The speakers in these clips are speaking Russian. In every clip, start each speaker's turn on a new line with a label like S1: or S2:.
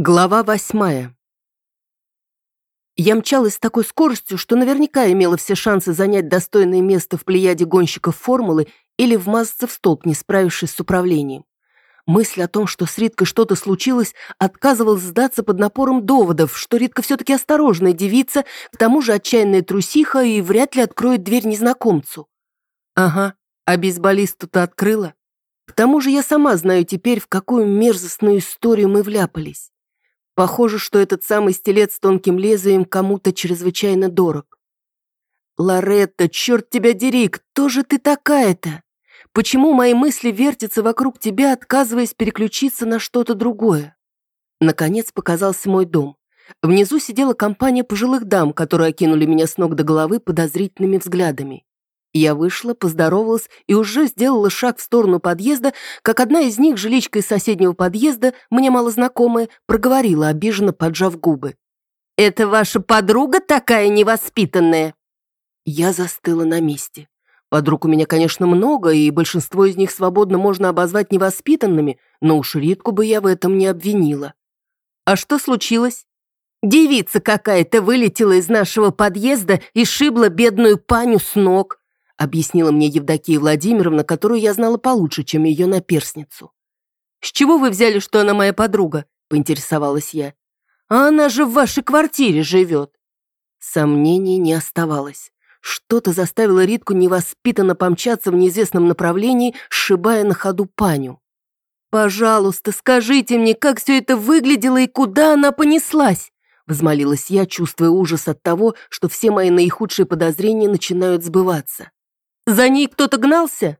S1: Глава восьмая. Я мчалась с такой скоростью, что наверняка имела все шансы занять достойное место в плеяде гонщиков формулы или вмазаться в столб, не справившись с управлением. Мысль о том, что с Риткой что-то случилось, отказывалась сдаться под напором доводов, что Ритка все-таки осторожная девица, к тому же отчаянная трусиха и вряд ли откроет дверь незнакомцу. Ага, а бейсболисту-то открыла. К тому же я сама знаю теперь, в какую мерзостную историю мы вляпались. Похоже, что этот самый стилет с тонким лезвием кому-то чрезвычайно дорог. «Лоретта, черт тебя дери, кто же ты такая-то? Почему мои мысли вертятся вокруг тебя, отказываясь переключиться на что-то другое?» Наконец показался мой дом. Внизу сидела компания пожилых дам, которые окинули меня с ног до головы подозрительными взглядами. Я вышла, поздоровалась и уже сделала шаг в сторону подъезда, как одна из них, жиличка из соседнего подъезда, мне малознакомая, проговорила, обиженно поджав губы. «Это ваша подруга такая невоспитанная?» Я застыла на месте. Подруг у меня, конечно, много, и большинство из них свободно можно обозвать невоспитанными, но уж Ритку бы я в этом не обвинила. «А что случилось?» «Девица какая-то вылетела из нашего подъезда и шибла бедную паню с ног объяснила мне Евдокия Владимировна, которую я знала получше, чем ее наперсницу. «С чего вы взяли, что она моя подруга?» – поинтересовалась я. «А она же в вашей квартире живет». Сомнений не оставалось. Что-то заставило Ритку невоспитанно помчаться в неизвестном направлении, сшибая на ходу паню. «Пожалуйста, скажите мне, как все это выглядело и куда она понеслась?» Взмолилась я, чувствуя ужас от того, что все мои наихудшие подозрения начинают сбываться. За ней кто-то гнался?»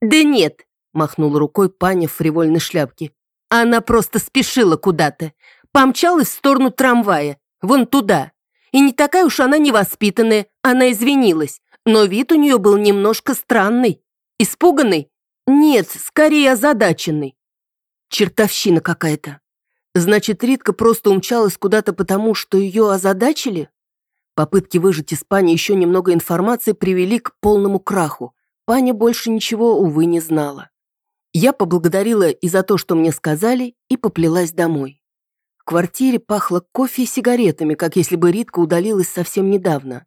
S1: «Да нет», — махнула рукой паня в фривольной шляпке. «Она просто спешила куда-то. Помчалась в сторону трамвая, вон туда. И не такая уж она невоспитанная, она извинилась. Но вид у нее был немножко странный. Испуганный? Нет, скорее озадаченный. Чертовщина какая-то. Значит, Ритка просто умчалась куда-то потому, что ее озадачили? Попытки выжать из Пани еще немного информации привели к полному краху. Паня больше ничего, увы, не знала. Я поблагодарила и за то, что мне сказали, и поплелась домой. В квартире пахло кофе и сигаретами, как если бы Ритка удалилась совсем недавно.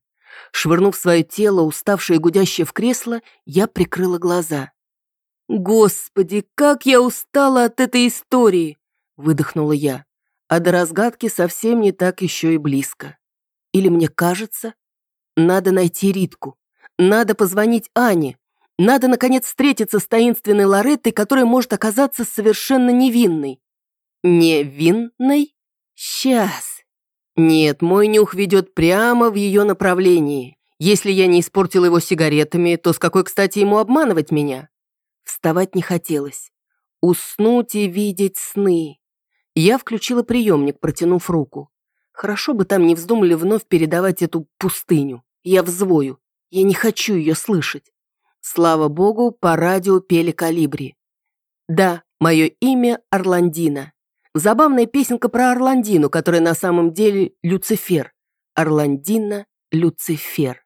S1: Швырнув свое тело, уставшее и гудящее в кресло, я прикрыла глаза. «Господи, как я устала от этой истории!» – выдохнула я. А до разгадки совсем не так еще и близко. Или мне кажется? Надо найти Ритку. Надо позвонить Ане. Надо, наконец, встретиться с таинственной Лореттой, которая может оказаться совершенно невинной. Невинной? Сейчас. Нет, мой нюх ведет прямо в ее направлении. Если я не испортил его сигаретами, то с какой, кстати, ему обманывать меня? Вставать не хотелось. Уснуть и видеть сны. Я включила приемник, протянув руку. Хорошо бы там не вздумали вновь передавать эту пустыню. Я взвою. Я не хочу ее слышать. Слава богу, по радио пели калибри. Да, мое имя Орландина. Забавная песенка про Орландину, которая на самом деле Люцифер. Орландина Люцифер.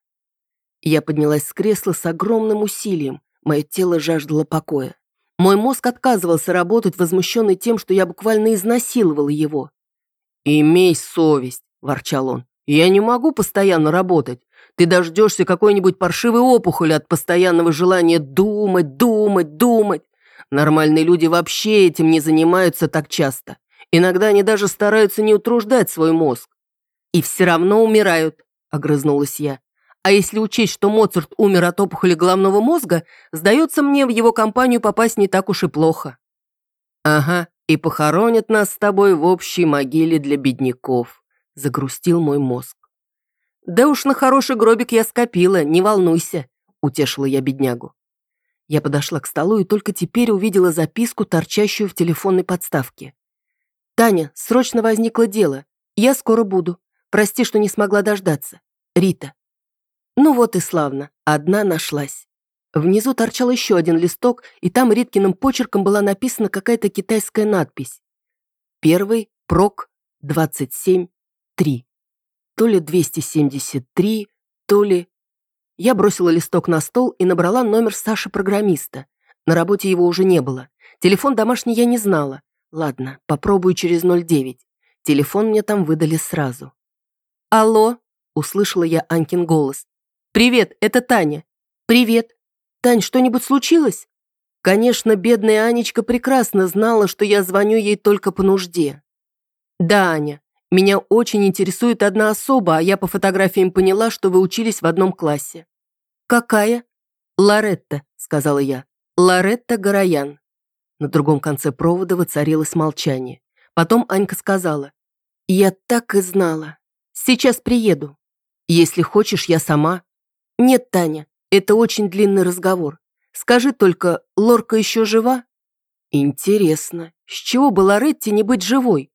S1: Я поднялась с кресла с огромным усилием. Мое тело жаждало покоя. Мой мозг отказывался работать, возмущенный тем, что я буквально изнасиловала его. «Имей совесть», – ворчал он. «Я не могу постоянно работать. Ты дождешься какой-нибудь паршивой опухоли от постоянного желания думать, думать, думать. Нормальные люди вообще этим не занимаются так часто. Иногда они даже стараются не утруждать свой мозг. И все равно умирают», – огрызнулась я. А если учесть, что Моцарт умер от опухоли головного мозга, сдается мне в его компанию попасть не так уж и плохо. Ага, и похоронят нас с тобой в общей могиле для бедняков», — загрустил мой мозг. «Да уж на хороший гробик я скопила, не волнуйся», — утешила я беднягу. Я подошла к столу и только теперь увидела записку, торчащую в телефонной подставке. «Таня, срочно возникло дело. Я скоро буду. Прости, что не смогла дождаться. Рита». Ну вот и славно, одна нашлась. Внизу торчал еще один листок, и там Риткиным почерком была написана какая-то китайская надпись. Первый, прок, 27, 3. То ли 273, то ли... Я бросила листок на стол и набрала номер Саши-программиста. На работе его уже не было. Телефон домашний я не знала. Ладно, попробую через 09. Телефон мне там выдали сразу. «Алло!» — услышала я Анькин голос. «Привет, это Таня». «Привет. Тань, что-нибудь случилось?» Конечно, бедная Анечка прекрасно знала, что я звоню ей только по нужде. «Да, Аня, меня очень интересует одна особа, а я по фотографиям поняла, что вы учились в одном классе». «Какая?» «Лоретта», — сказала я. «Лоретта Гороян». На другом конце провода воцарилось молчание. Потом Анька сказала. «Я так и знала. Сейчас приеду. Если хочешь, я сама». «Нет, Таня, это очень длинный разговор. Скажи только, Лорка еще жива?» «Интересно, с чего бы Лоретте не быть живой?»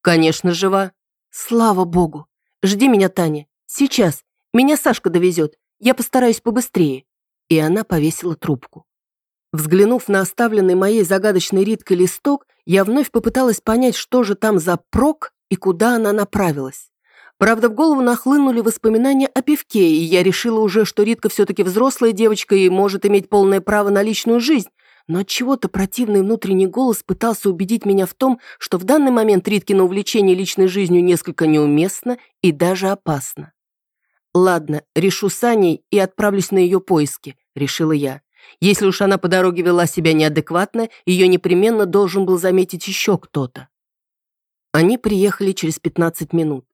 S1: «Конечно, жива». «Слава богу! Жди меня, Таня. Сейчас. Меня Сашка довезет. Я постараюсь побыстрее». И она повесила трубку. Взглянув на оставленный моей загадочной Риткой листок, я вновь попыталась понять, что же там за прок и куда она направилась. Правда, в голову нахлынули воспоминания о пивке, и я решила уже, что Ритка все-таки взрослая девочка и может иметь полное право на личную жизнь, но от чего-то противный внутренний голос пытался убедить меня в том, что в данный момент Риткино увлечение личной жизнью несколько неуместно и даже опасно. «Ладно, решу с Аней и отправлюсь на ее поиски», — решила я. Если уж она по дороге вела себя неадекватно, ее непременно должен был заметить еще кто-то. Они приехали через 15 минут.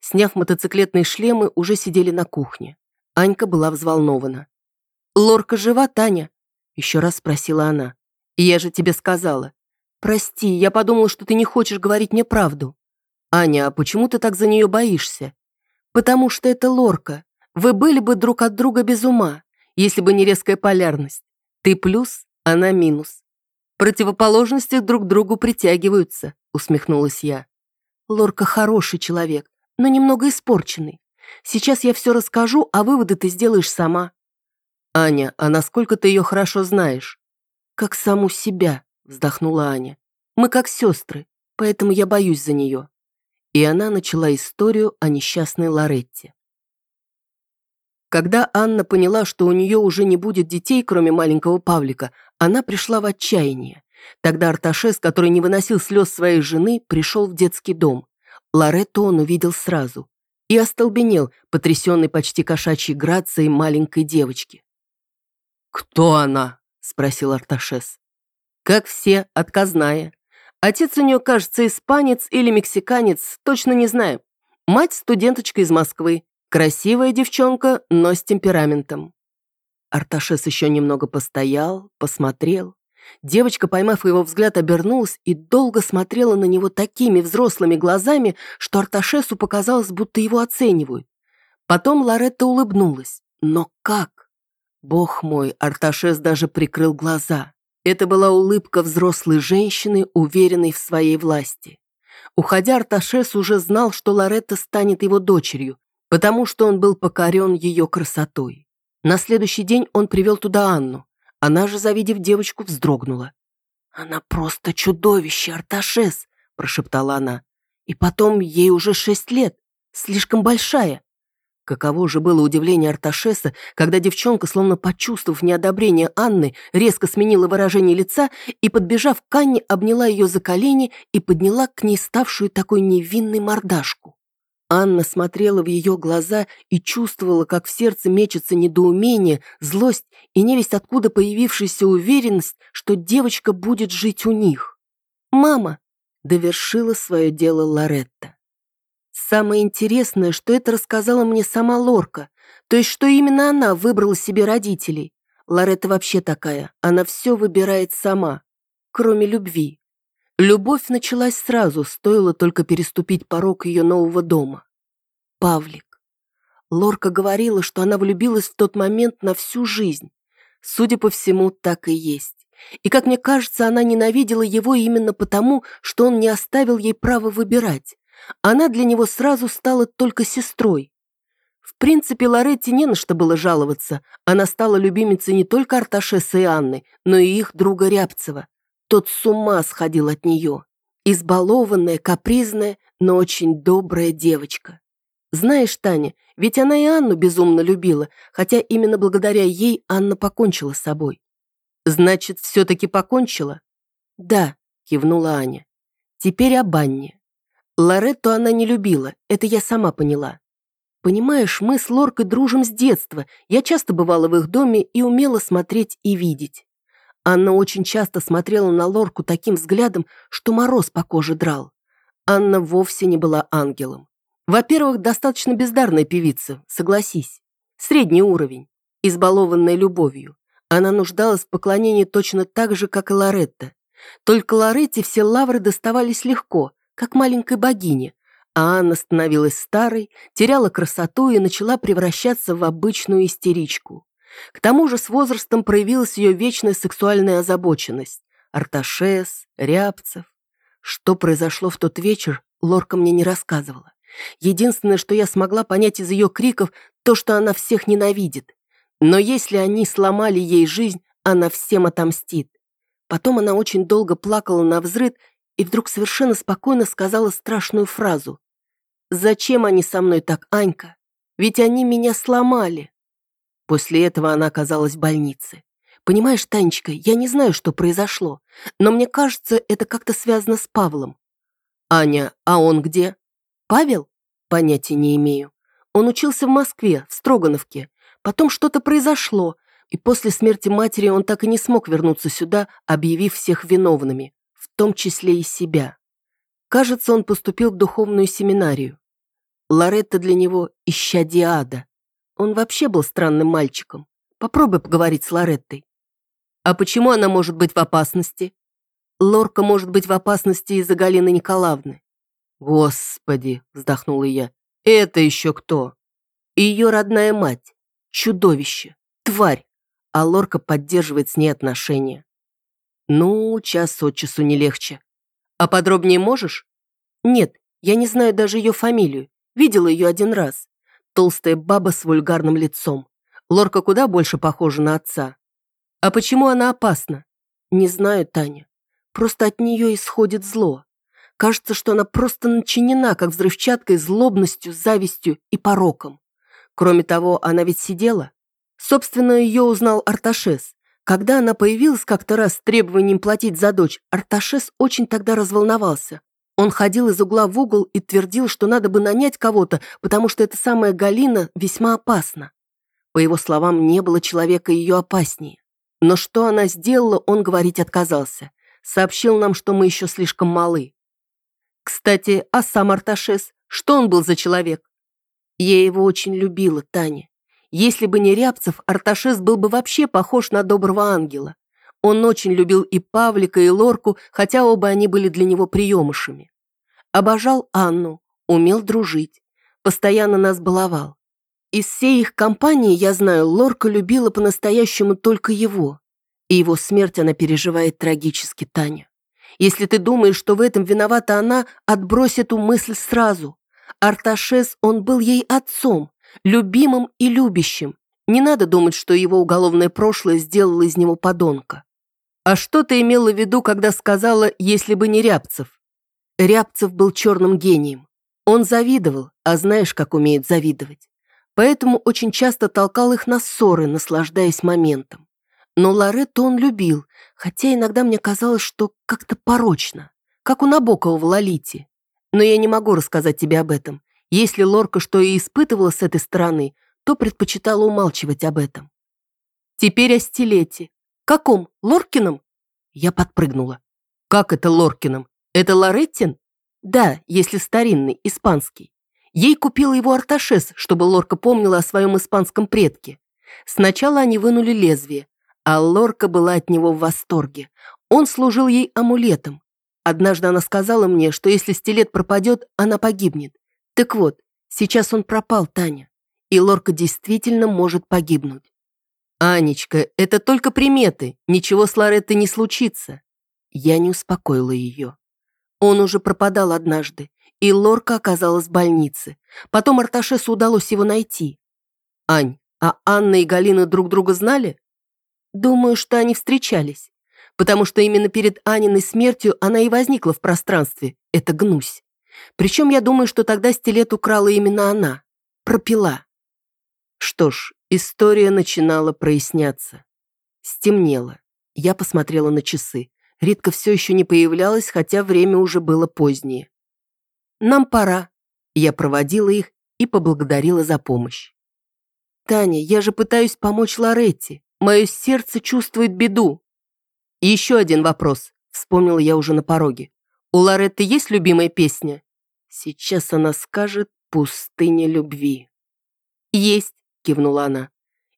S1: Сняв мотоциклетные шлемы, уже сидели на кухне. Анька была взволнована. «Лорка жива, Таня?» Еще раз спросила она. «Я же тебе сказала. Прости, я подумала, что ты не хочешь говорить мне правду. Аня, а почему ты так за нее боишься? Потому что это Лорка. Вы были бы друг от друга без ума если бы не резкая полярность. Ты плюс, она минус. Противоположности друг к другу притягиваются, усмехнулась я. Лорка хороший человек, но немного испорченный. Сейчас я все расскажу, а выводы ты сделаешь сама. Аня, а насколько ты ее хорошо знаешь? Как саму себя, вздохнула Аня. Мы как сестры, поэтому я боюсь за нее. И она начала историю о несчастной Лоретте. Когда Анна поняла, что у нее уже не будет детей, кроме маленького Павлика, она пришла в отчаяние. Тогда Арташес, который не выносил слез своей жены, пришел в детский дом. Лоретту он увидел сразу. И остолбенел, потрясенный почти кошачьей грацией маленькой девочки. «Кто она?» – спросил Арташес. «Как все, отказная. Отец у нее, кажется, испанец или мексиканец, точно не знаю. Мать студенточка из Москвы, Красивая девчонка, но с темпераментом. Арташес еще немного постоял, посмотрел. Девочка, поймав его взгляд, обернулась и долго смотрела на него такими взрослыми глазами, что Арташесу показалось, будто его оценивают. Потом Лоретта улыбнулась. Но как? Бог мой, Арташес даже прикрыл глаза. Это была улыбка взрослой женщины, уверенной в своей власти. Уходя, Арташес уже знал, что Лоретта станет его дочерью, потому что он был покорен ее красотой. На следующий день он привел туда Анну. Она же, завидев девочку, вздрогнула. «Она просто чудовище, Арташес!» – прошептала она. «И потом ей уже шесть лет, слишком большая». Каково же было удивление Арташеса, когда девчонка, словно почувствовав неодобрение Анны, резко сменила выражение лица и, подбежав к Анне, обняла ее за колени и подняла к ней ставшую такой невинной мордашку. Анна смотрела в ее глаза и чувствовала, как в сердце мечется недоумение, злость и невесть откуда появившаяся уверенность, что девочка будет жить у них. «Мама!» — довершила свое дело Лоретта. Самое интересное, что это рассказала мне сама Лорка, то есть что именно она выбрала себе родителей. Лоретта вообще такая, она все выбирает сама, кроме любви. Любовь началась сразу, стоило только переступить порог ее нового дома. Павлик. Лорка говорила, что она влюбилась в тот момент на всю жизнь. Судя по всему, так и есть. И, как мне кажется, она ненавидела его именно потому, что он не оставил ей права выбирать. Она для него сразу стала только сестрой. В принципе, Лоретте не на что было жаловаться. Она стала любимицей не только Арташеса и Анны, но и их друга Рябцева. Тот с ума сходил от нее. Избалованная, капризная, но очень добрая девочка. Знаешь, Таня, ведь она и Анну безумно любила, хотя именно благодаря ей Анна покончила с собой. Значит, все-таки покончила? Да, кивнула Аня. Теперь об Анне. Лоретту она не любила, это я сама поняла. Понимаешь, мы с Лоркой дружим с детства. Я часто бывала в их доме и умела смотреть и видеть. Анна очень часто смотрела на Лорку таким взглядом, что мороз по коже драл. Анна вовсе не была ангелом. Во-первых, достаточно бездарная певица, согласись. Средний уровень, избалованная любовью. Она нуждалась в поклонении точно так же, как и Лоретта. Только Лоретте все лавры доставались легко, как маленькой богине, а Анна становилась старой, теряла красоту и начала превращаться в обычную истеричку. К тому же с возрастом проявилась ее вечная сексуальная озабоченность. Арташес, Рябцев. Что произошло в тот вечер, Лорка мне не рассказывала. Единственное, что я смогла понять из ее криков, то, что она всех ненавидит. Но если они сломали ей жизнь, она всем отомстит. Потом она очень долго плакала на взрыд и вдруг совершенно спокойно сказала страшную фразу. «Зачем они со мной так, Анька? Ведь они меня сломали». После этого она оказалась в больнице. Понимаешь, Танечка, я не знаю, что произошло, но мне кажется, это как-то связано с Павлом. Аня, а он где? Павел? Понятия не имею. Он учился в Москве, в Строгановке. Потом что-то произошло, и после смерти матери он так и не смог вернуться сюда, объявив всех виновными, в том числе и себя. Кажется, он поступил в духовную семинарию. Лоретта для него ища диада. Он вообще был странным мальчиком. Попробуй поговорить с Лореттой. А почему она может быть в опасности? Лорка может быть в опасности из-за Галины Николаевны. Господи, вздохнула я. Это еще кто? Ее родная мать. Чудовище. Тварь. А Лорка поддерживает с ней отношения. Ну, час от часу не легче. А подробнее можешь? Нет, я не знаю даже ее фамилию. Видела ее один раз. Толстая баба с вульгарным лицом. Лорка куда больше похожа на отца. А почему она опасна? Не знаю, Таня. Просто от нее исходит зло. Кажется, что она просто начинена, как взрывчаткой, злобностью, завистью и пороком. Кроме того, она ведь сидела. Собственно, ее узнал Арташес. Когда она появилась как-то раз с требованием платить за дочь, Арташес очень тогда разволновался. Он ходил из угла в угол и твердил, что надо бы нанять кого-то, потому что эта самая Галина весьма опасна. По его словам, не было человека ее опаснее. Но что она сделала, он говорить отказался. Сообщил нам, что мы еще слишком малы. Кстати, а сам Арташес, что он был за человек? Я его очень любила, Таня. Если бы не Рябцев, Арташес был бы вообще похож на доброго ангела. Он очень любил и Павлика, и Лорку, хотя оба они были для него приемышами. Обожал Анну, умел дружить, постоянно нас баловал. Из всей их компании, я знаю, Лорка любила по-настоящему только его. И его смерть она переживает трагически, Таня. Если ты думаешь, что в этом виновата она, отбрось эту мысль сразу. Арташес, он был ей отцом, любимым и любящим. Не надо думать, что его уголовное прошлое сделало из него подонка. А что ты имела в виду, когда сказала «если бы не Рябцев»? Рябцев был черным гением. Он завидовал, а знаешь, как умеет завидовать. Поэтому очень часто толкал их на ссоры, наслаждаясь моментом. Но Лоретту он любил, хотя иногда мне казалось, что как-то порочно, как у Набокова в «Лолите». Но я не могу рассказать тебе об этом. Если Лорка что и испытывала с этой стороны, то предпочитала умалчивать об этом. Теперь о стилете. «Каком? Лоркином?» Я подпрыгнула. «Как это Лоркином? Это Лореттин?» «Да, если старинный, испанский. Ей купил его Арташес, чтобы Лорка помнила о своем испанском предке. Сначала они вынули лезвие, а Лорка была от него в восторге. Он служил ей амулетом. Однажды она сказала мне, что если стилет пропадет, она погибнет. Так вот, сейчас он пропал, Таня. И Лорка действительно может погибнуть. «Анечка, это только приметы, ничего с Лореттой не случится». Я не успокоила ее. Он уже пропадал однажды, и Лорка оказалась в больнице. Потом Арташесу удалось его найти. «Ань, а Анна и Галина друг друга знали?» «Думаю, что они встречались, потому что именно перед Аниной смертью она и возникла в пространстве. Это гнусь. Причем я думаю, что тогда стилет украла именно она. Пропила». Что ж, история начинала проясняться. Стемнело. Я посмотрела на часы. Ритка все еще не появлялась, хотя время уже было позднее. нам пора». Я проводила их и поблагодарила за помощь. «Таня, я же пытаюсь помочь Лоретте. Мое сердце чувствует беду». Еще один вопрос, вспомнила я уже на пороге. «У Лоретты есть любимая песня?» Сейчас она скажет «Пустыня любви». «Есть», — кивнула она.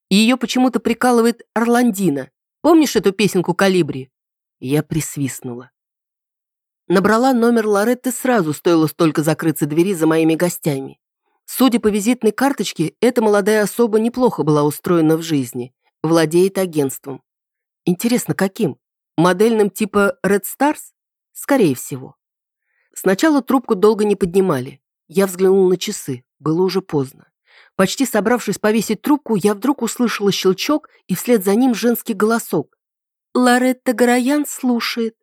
S1: Ее почему-то прикалывает Орландина. Помнишь эту песенку «Калибри»?» Я присвистнула. Набрала номер Лоретты сразу, стоило столько закрыться двери за моими гостями. Судя по визитной карточке, эта молодая особа неплохо была устроена в жизни, владеет агентством. Интересно, каким? Модельным типа Red Stars? Скорее всего. Сначала трубку долго не поднимали. Я взглянул на часы, было уже поздно. Почти собравшись повесить трубку, я вдруг услышала щелчок и вслед за ним женский голосок. «Лоретта Гороян слушает».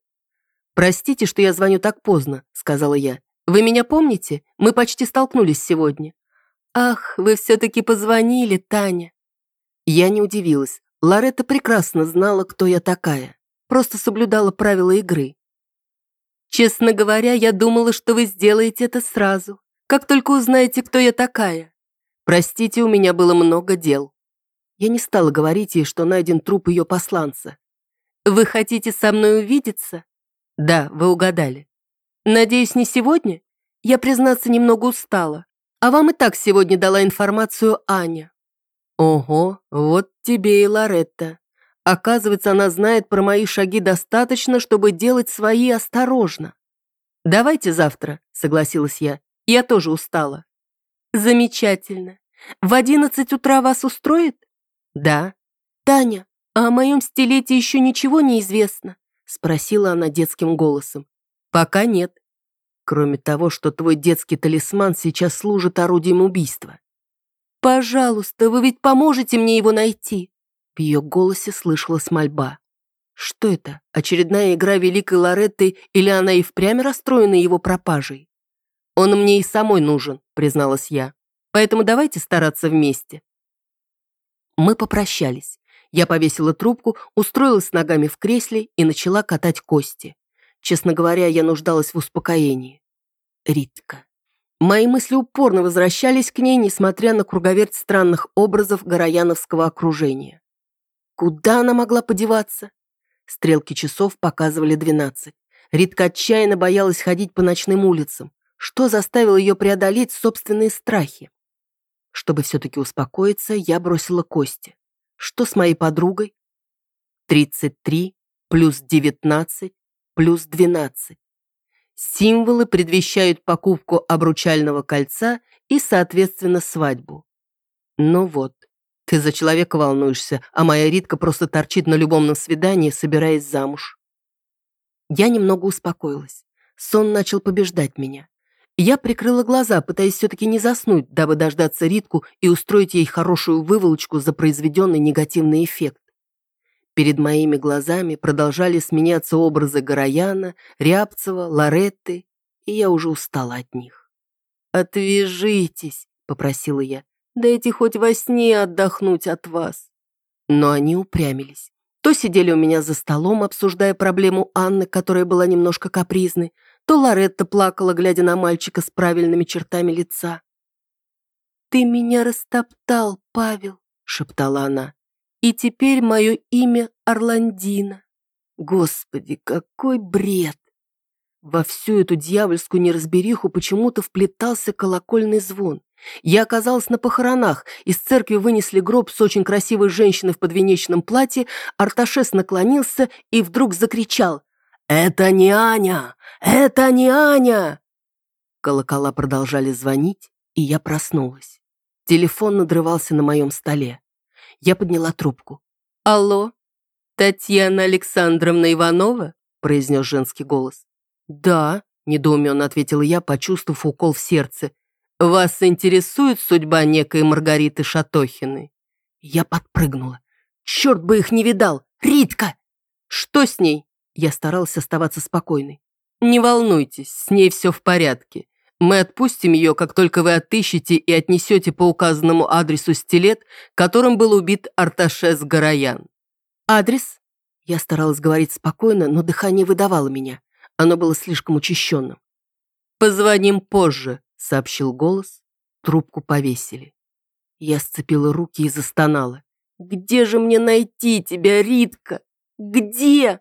S1: «Простите, что я звоню так поздно», — сказала я. «Вы меня помните? Мы почти столкнулись сегодня». «Ах, вы все-таки позвонили, Таня». Я не удивилась. Лоретта прекрасно знала, кто я такая. Просто соблюдала правила игры. «Честно говоря, я думала, что вы сделаете это сразу, как только узнаете, кто я такая. Простите, у меня было много дел». Я не стала говорить ей, что найден труп ее посланца. «Вы хотите со мной увидеться?» «Да, вы угадали». «Надеюсь, не сегодня? Я, признаться, немного устала. А вам и так сегодня дала информацию Аня». «Ого, вот тебе и Лоретта. Оказывается, она знает про мои шаги достаточно, чтобы делать свои осторожно». «Давайте завтра», — согласилась я. «Я тоже устала». «Замечательно. В одиннадцать утра вас устроит?» «Да». «Таня, а о моем стилете еще ничего не известно?» Спросила она детским голосом. «Пока нет. Кроме того, что твой детский талисман сейчас служит орудием убийства. «Пожалуйста, вы ведь поможете мне его найти!» В ее голосе слышалась мольба. Что это? Очередная игра Великой Лоретты или она и впрямь расстроена его пропажей? Он мне и самой нужен, призналась я. Поэтому давайте стараться вместе. Мы попрощались. Я повесила трубку, устроилась ногами в кресле и начала катать кости. Честно говоря, я нуждалась в успокоении. Ритка. Мои мысли упорно возвращались к ней, несмотря на круговерть странных образов горояновского окружения. Куда она могла подеваться? Стрелки часов показывали двенадцать. Ритка отчаянно боялась ходить по ночным улицам. Что заставило ее преодолеть собственные страхи? Чтобы все-таки успокоиться, я бросила кости. Что с моей подругой? Тридцать три плюс девятнадцать плюс 12. Символы предвещают покупку обручального кольца и, соответственно, свадьбу. Ну вот, ты за человека волнуешься, а моя Ритка просто торчит на любовном свидании, собираясь замуж. Я немного успокоилась. Сон начал побеждать меня. Я прикрыла глаза, пытаясь все-таки не заснуть, дабы дождаться Ритку и устроить ей хорошую выволочку за произведенный негативный эффект. Перед моими глазами продолжали сменяться образы Горояна, Рябцева, Лоретты, и я уже устала от них. «Отвяжитесь», — попросила я, — «дайте хоть во сне отдохнуть от вас». Но они упрямились. То сидели у меня за столом, обсуждая проблему Анны, которая была немножко капризной, то Лоретта плакала, глядя на мальчика с правильными чертами лица. «Ты меня растоптал, Павел», — шептала она. И теперь мое имя Орландина. Господи, какой бред! Во всю эту дьявольскую неразбериху почему-то вплетался колокольный звон. Я оказалась на похоронах, из церкви вынесли гроб с очень красивой женщиной в подвенечном платье, Арташес наклонился и вдруг закричал «Это не Аня! Это не Аня!» Колокола продолжали звонить, и я проснулась. Телефон надрывался на моем столе. Я подняла трубку. «Алло, Татьяна Александровна Иванова?» произнес женский голос. «Да», — недоуменно ответила я, почувствовав укол в сердце. «Вас интересует судьба некой Маргариты Шатохиной?» Я подпрыгнула. «Черт бы их не видал! Ритка!» «Что с ней?» Я старалась оставаться спокойной. «Не волнуйтесь, с ней все в порядке. Мы отпустим ее, как только вы отыщете и отнесете по указанному адресу стилет, которым был убит Арташес Гороян. Адрес? Я старалась говорить спокойно, но дыхание выдавало меня. Оно было слишком учащенным. «Позвоним позже», — сообщил голос. Трубку повесили. Я сцепила руки и застонала. «Где же мне найти тебя, Ритка? Где?»